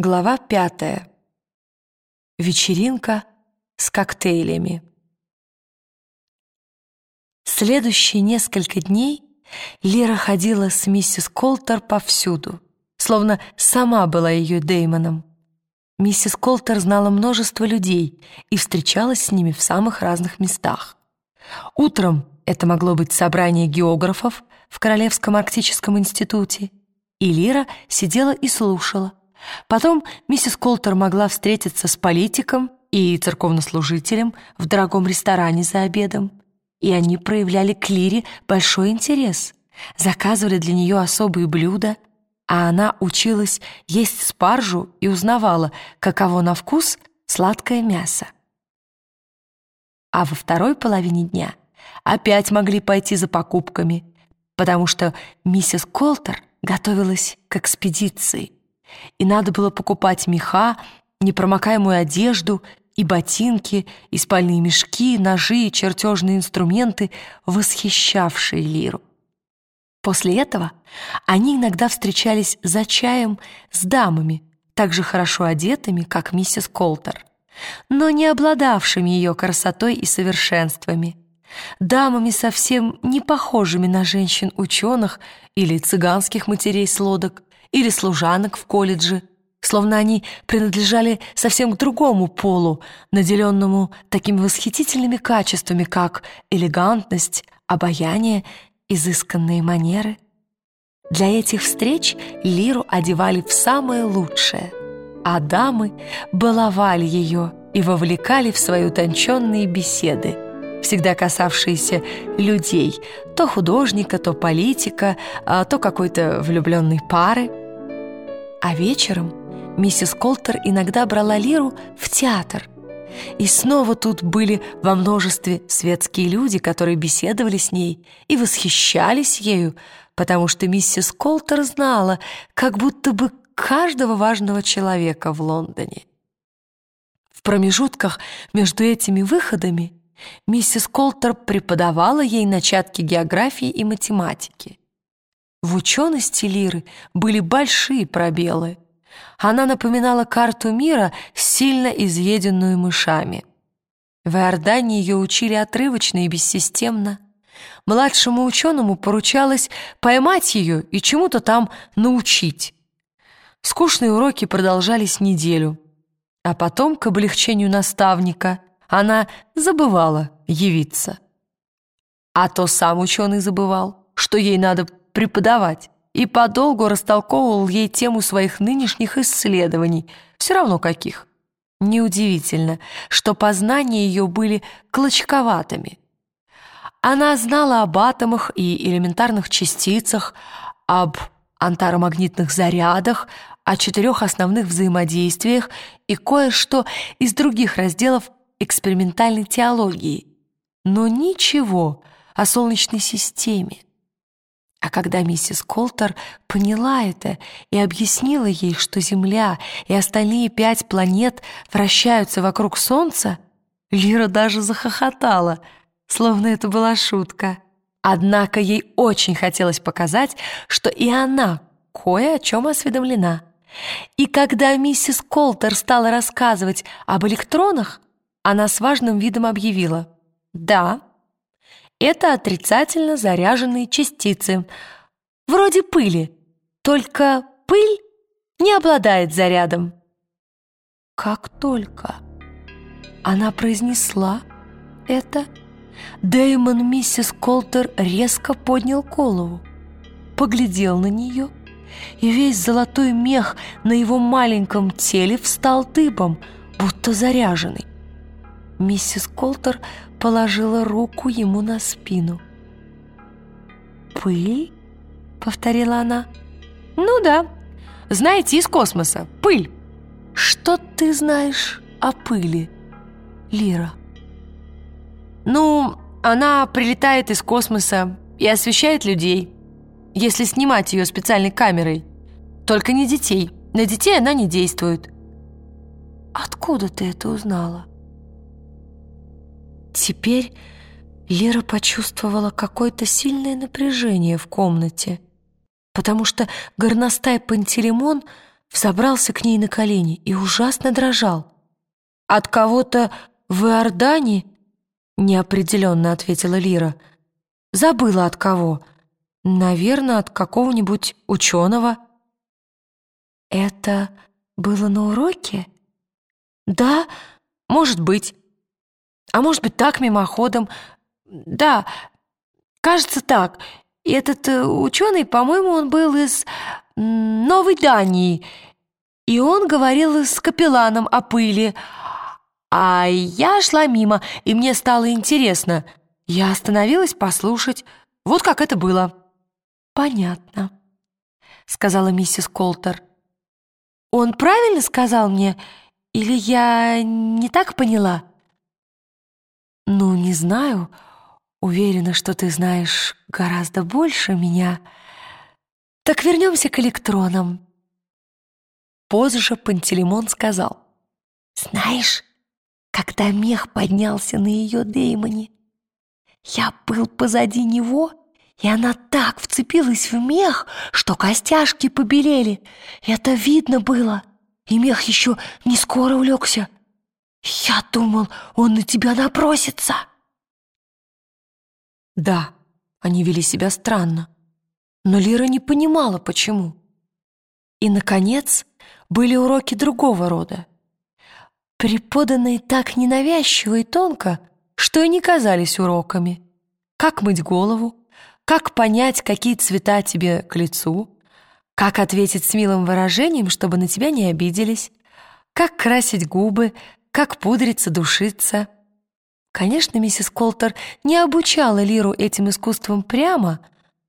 Глава пятая. Вечеринка с коктейлями. Следующие несколько дней Лира ходила с миссис Колтер повсюду, словно сама была ее Деймоном. Миссис Колтер знала множество людей и встречалась с ними в самых разных местах. Утром это могло быть собрание географов в Королевском арктическом институте, и Лира сидела и слушала, Потом миссис Колтер могла встретиться с политиком и церковнослужителем в дорогом ресторане за обедом, и они проявляли к Лире большой интерес, заказывали для нее особые блюда, а она училась есть спаржу и узнавала, каково на вкус сладкое мясо. А во второй половине дня опять могли пойти за покупками, потому что миссис Колтер готовилась к экспедиции и надо было покупать меха, непромокаемую одежду и ботинки, и спальные мешки, ножи и чертежные инструменты, восхищавшие Лиру. После этого они иногда встречались за чаем с дамами, так же хорошо одетыми, как миссис Колтер, но не обладавшими ее красотой и совершенствами, дамами совсем не похожими на женщин-ученых или цыганских матерей с лодок, или служанок в колледже, словно они принадлежали совсем к другому полу, наделенному такими восхитительными качествами, как элегантность, обаяние, изысканные манеры. Для этих встреч Лиру одевали в самое лучшее, а дамы баловали ее и вовлекали в свои утонченные беседы, всегда касавшиеся людей, то художника, то политика, а то какой-то влюбленной пары. А вечером миссис Колтер иногда брала Лиру в театр. И снова тут были во множестве светские люди, которые беседовали с ней и восхищались ею, потому что миссис Колтер знала, как будто бы каждого важного человека в Лондоне. В промежутках между этими выходами миссис Колтер преподавала ей начатки географии и математики. В учености Лиры были большие пробелы. Она напоминала карту мира, сильно изъеденную мышами. В Иордании ее учили отрывочно и бессистемно. Младшему ученому поручалось поймать ее и чему-то там научить. Скучные уроки продолжались неделю. А потом, к облегчению наставника, она забывала явиться. А то сам ученый забывал, что ей надо преподавать и подолгу растолковывал ей тему своих нынешних исследований, все равно каких. Неудивительно, что познания ее были клочковатыми. Она знала об атомах и элементарных частицах, об антаромагнитных зарядах, о четырех основных взаимодействиях и кое-что из других разделов экспериментальной теологии, но ничего о Солнечной системе. А когда миссис Колтер поняла это и объяснила ей, что Земля и остальные пять планет вращаются вокруг Солнца, Лира даже захохотала, словно это была шутка. Однако ей очень хотелось показать, что и она кое о чем осведомлена. И когда миссис Колтер стала рассказывать об электронах, она с важным видом объявила «Да, это отрицательно заряженные частицы, вроде пыли, только пыль не обладает зарядом. Как только она произнесла это, Дэймон миссис Колтер резко поднял голову, поглядел на нее, и весь золотой мех на его маленьком теле встал дыбом, будто заряженный. Миссис Колтер положила руку ему на спину. «Пыль?» — повторила она. «Ну да, знаете, из космоса. Пыль». «Что ты знаешь о пыли, Лира?» «Ну, она прилетает из космоса и освещает людей, если снимать ее специальной камерой. Только не детей. На детей она не действует». «Откуда ты это узнала?» Теперь Лера почувствовала какое-то сильное напряжение в комнате, потому что горностай Пантелеймон взобрался к ней на колени и ужасно дрожал. «От кого-то в Иордане?» — неопределенно ответила Лира. «Забыла от кого. Наверное, от какого-нибудь ученого». «Это было на уроке?» «Да, может быть. А может быть, так, мимоходом. Да, кажется, так. И этот э, ученый, по-моему, он был из Новой Дании, и он говорил с капелланом о пыли. А я шла мимо, и мне стало интересно. Я остановилась послушать. Вот как это было. «Понятно», — сказала миссис Колтер. «Он правильно сказал мне, или я не так поняла?» «Ну, не знаю. Уверена, что ты знаешь гораздо больше меня. Так вернемся к электронам». Позже Пантелеймон сказал. «Знаешь, когда мех поднялся на ее Деймоне, я был позади него, и она так вцепилась в мех, что костяшки побелели. Это видно было, и мех еще не скоро улегся. Я думал, он на тебя напросится». Да, они вели себя странно, но Лира не понимала, почему. И, наконец, были уроки другого рода, преподанные так ненавязчиво и тонко, что и не казались уроками. Как мыть голову, как понять, какие цвета тебе к лицу, как ответить с милым выражением, чтобы на тебя не обиделись, как красить губы, как пудриться, душиться — Конечно, миссис Колтер не обучала Лиру этим искусствам прямо,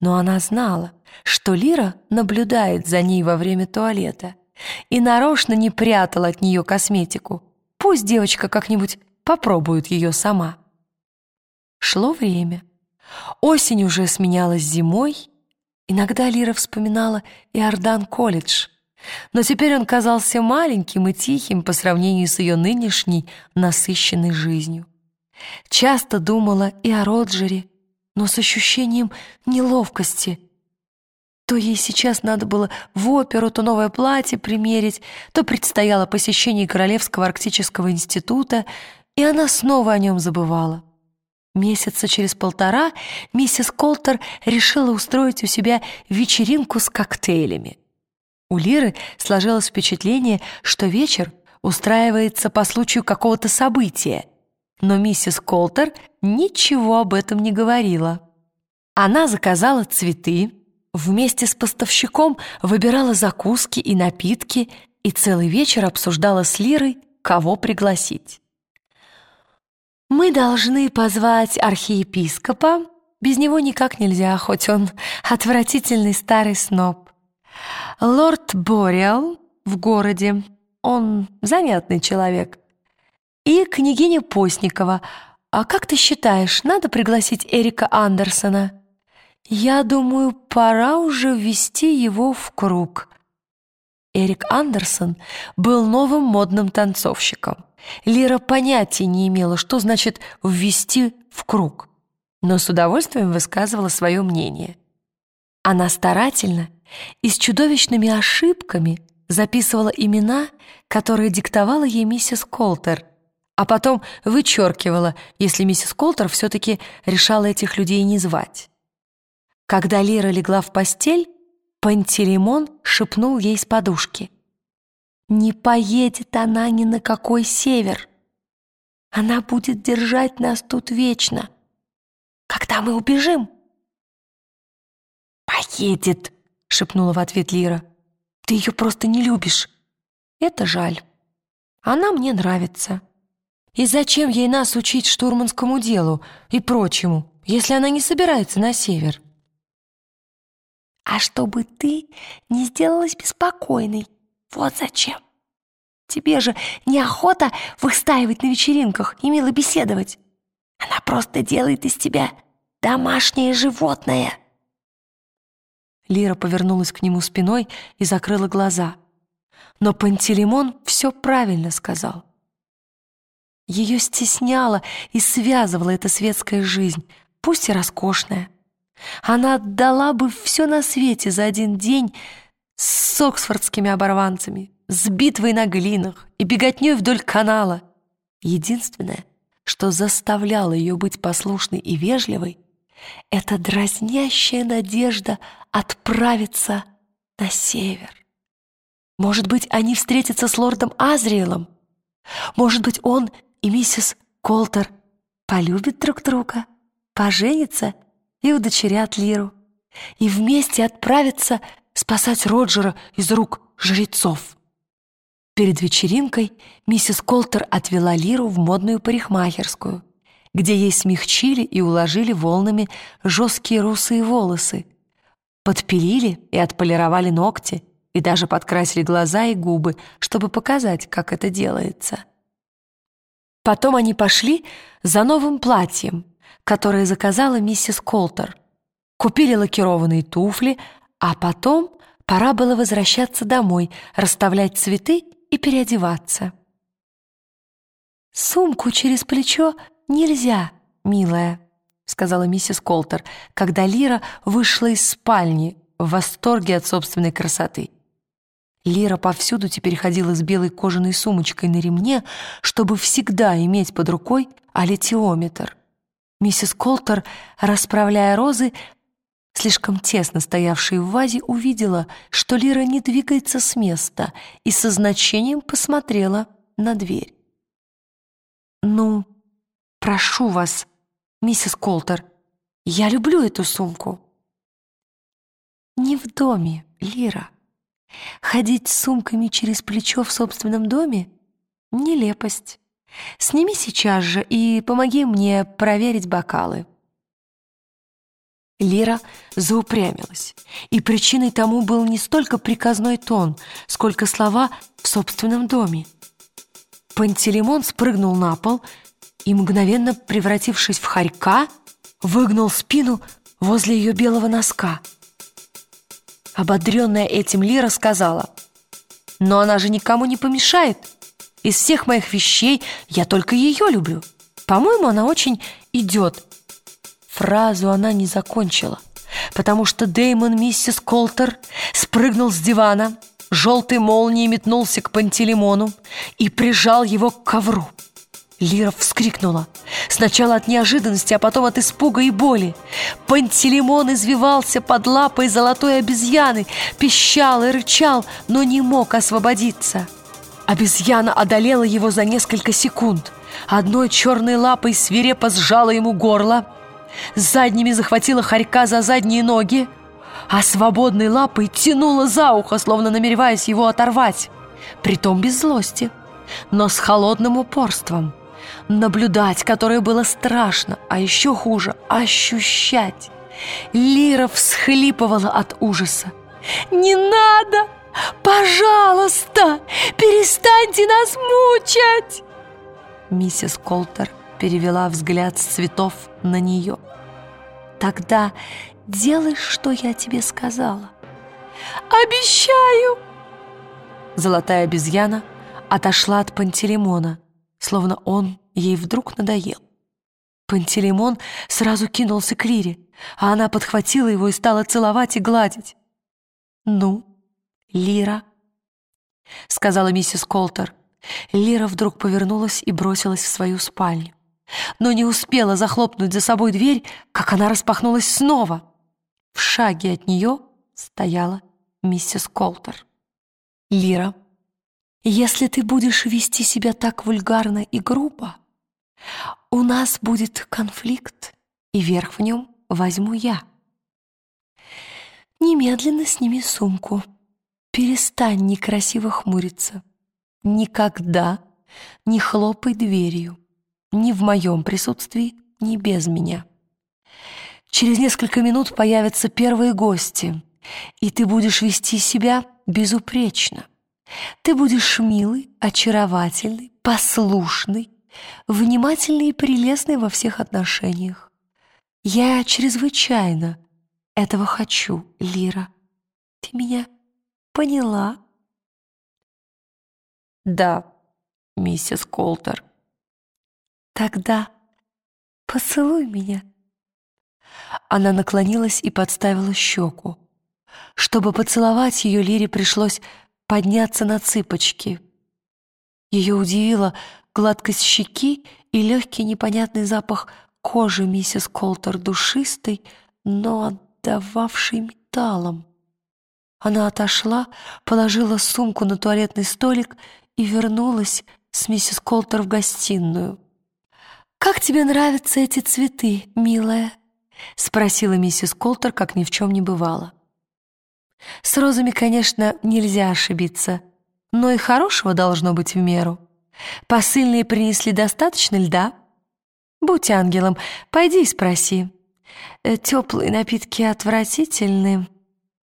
но она знала, что Лира наблюдает за ней во время туалета и нарочно не прятала от нее косметику. Пусть девочка как-нибудь попробует ее сама. Шло время. Осень уже сменялась зимой. Иногда Лира вспоминала Иордан колледж, но теперь он казался маленьким и тихим по сравнению с ее нынешней насыщенной жизнью. Часто думала и о Роджере, но с ощущением неловкости. То ей сейчас надо было в оперу, то новое платье примерить, то предстояло посещение Королевского арктического института, и она снова о нем забывала. Месяца через полтора миссис Колтер решила устроить у себя вечеринку с коктейлями. У Лиры сложилось впечатление, что вечер устраивается по случаю какого-то события, но миссис Колтер ничего об этом не говорила. Она заказала цветы, вместе с поставщиком выбирала закуски и напитки и целый вечер обсуждала с Лирой, кого пригласить. «Мы должны позвать архиепископа, без него никак нельзя, хоть он отвратительный старый сноб. Лорд Бориал в городе, он занятный человек, и княгиня Постникова. А как ты считаешь, надо пригласить Эрика Андерсона? Я думаю, пора уже ввести его в круг. Эрик Андерсон был новым модным танцовщиком. Лира понятия не имела, что значит «ввести в круг», но с удовольствием высказывала свое мнение. Она старательно и с чудовищными ошибками записывала имена, которые диктовала ей миссис Колтер, а потом вычеркивала, если миссис Колтер все-таки решала этих людей не звать. Когда Лира легла в постель, Пантелеймон шепнул ей с подушки. «Не поедет она ни на какой север. Она будет держать нас тут вечно. Когда мы убежим?» «Поедет», — шепнула в ответ Лира. «Ты ее просто не любишь. Это жаль. Она мне нравится». И зачем ей нас учить штурманскому делу и прочему, если она не собирается на север? А чтобы ты не сделалась беспокойной, вот зачем. Тебе же неохота выстаивать на вечеринках и мило беседовать. Она просто делает из тебя домашнее животное. Лира повернулась к нему спиной и закрыла глаза. Но Пантелеймон все правильно сказал. Ее стесняла и связывала эта светская жизнь, пусть и роскошная. Она отдала бы все на свете за один день с оксфордскими оборванцами, с битвой на глинах и беготней вдоль канала. Единственное, что заставляло ее быть послушной и вежливой, это дразнящая надежда отправиться на север. Может быть, они встретятся с лордом Азриэлом? Может быть, он и миссис Колтер полюбят друг друга, поженятся и удочерят Лиру, и вместе отправятся спасать Роджера из рук жрецов. Перед вечеринкой миссис Колтер отвела Лиру в модную парикмахерскую, где ей смягчили и уложили волнами жесткие русые волосы, подпилили и отполировали ногти и даже подкрасили глаза и губы, чтобы показать, как это делается. Потом они пошли за новым платьем, которое заказала миссис Колтер, купили лакированные туфли, а потом пора было возвращаться домой, расставлять цветы и переодеваться. «Сумку через плечо нельзя, милая», — сказала миссис Колтер, когда Лира вышла из спальни в восторге от собственной красоты. Лира повсюду теперь ходила с белой кожаной сумочкой на ремне, чтобы всегда иметь под рукой аллитиометр. Миссис Колтер, расправляя розы, слишком тесно стоявшая в вазе, увидела, что Лира не двигается с места и со значением посмотрела на дверь. «Ну, прошу вас, миссис Колтер, я люблю эту сумку». «Не в доме, Лира. Ходить с сумками через плечо в собственном доме — нелепость. Сними сейчас же и помоги мне проверить бокалы». Лира заупрямилась, и причиной тому был не столько приказной тон, сколько слова «в собственном доме». Пантелеймон спрыгнул на пол и, мгновенно превратившись в хорька, выгнул спину возле ее белого носка. Ободренная этим Лира сказала, «Но она же никому не помешает. Из всех моих вещей я только ее люблю. По-моему, она очень идет Фразу она не закончила, потому что Деймон миссис Колтер спрыгнул с дивана, желтой молнией метнулся к Пантелеймону и прижал его к ковру. Лира вскрикнула. Сначала от неожиданности, а потом от испуга и боли. Пантелеймон извивался под лапой золотой обезьяны, пищал и рычал, но не мог освободиться. Обезьяна одолела его за несколько секунд. Одной черной лапой свирепо сжала ему горло, задними захватила хорька за задние ноги, а свободной лапой тянула за ухо, словно намереваясь его оторвать, притом без злости, но с холодным упорством. Наблюдать, которое было страшно, а еще хуже — ощущать. Лира всхлипывала от ужаса. «Не надо! Пожалуйста! Перестаньте нас мучать!» Миссис Колтер перевела взгляд с цветов на нее. «Тогда делай, что я тебе сказала». «Обещаю!» Золотая обезьяна отошла от Пантелеймона, словно он ей вдруг надоел. Пантелеймон сразу кинулся к Лире, а она подхватила его и стала целовать и гладить. «Ну, Лира», — сказала миссис Колтер. Лира вдруг повернулась и бросилась в свою спальню но не успела захлопнуть за собой дверь, как она распахнулась снова. В шаге от нее стояла миссис Колтер. «Лира, если ты будешь вести себя так вульгарно и грубо, у нас будет конфликт, и верх в нем возьму я. Немедленно сними сумку. Перестань некрасиво хмуриться. Никогда не хлопай дверью ни в моем присутствии, ни без меня. Через несколько минут появятся первые гости, и ты будешь вести себя безупречно. Ты будешь милый, очаровательный, послушный, внимательный и прелестный во всех отношениях. Я чрезвычайно этого хочу, Лира. Ты меня поняла? Да, миссис Колтер. Тогда поцелуй меня. Она наклонилась и подставила щеку. Чтобы поцеловать ее, Лире пришлось подняться на цыпочки. Ее удивила гладкость щеки и легкий непонятный запах кожи миссис Колтер, душистый, но отдававший металлом. Она отошла, положила сумку на туалетный столик и вернулась с миссис Колтер в гостиную. «Как тебе нравятся эти цветы, милая?» — спросила миссис Колтер, как ни в чем не бывало. «С розами, конечно, нельзя ошибиться, но и хорошего должно быть в меру. Посыльные принесли достаточно льда? Будь ангелом, пойди и спроси. Э, Теплые напитки отвратительны».